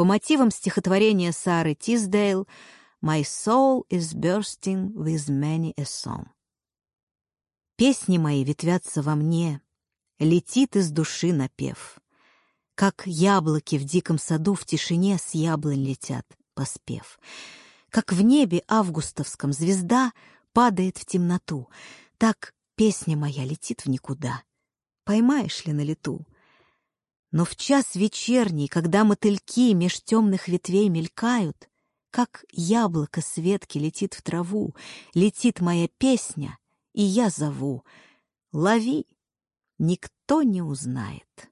по мотивам стихотворения Сары Тиздейл «My soul is bursting with many a song». Песни мои ветвятся во мне, летит из души напев. Как яблоки в диком саду в тишине с яблонь летят, поспев. Как в небе августовском звезда падает в темноту, так песня моя летит в никуда. Поймаешь ли на лету? Но в час вечерний, когда мотыльки меж темных ветвей мелькают, как яблоко с ветки летит в траву, летит моя песня, и я зову. Лови, никто не узнает.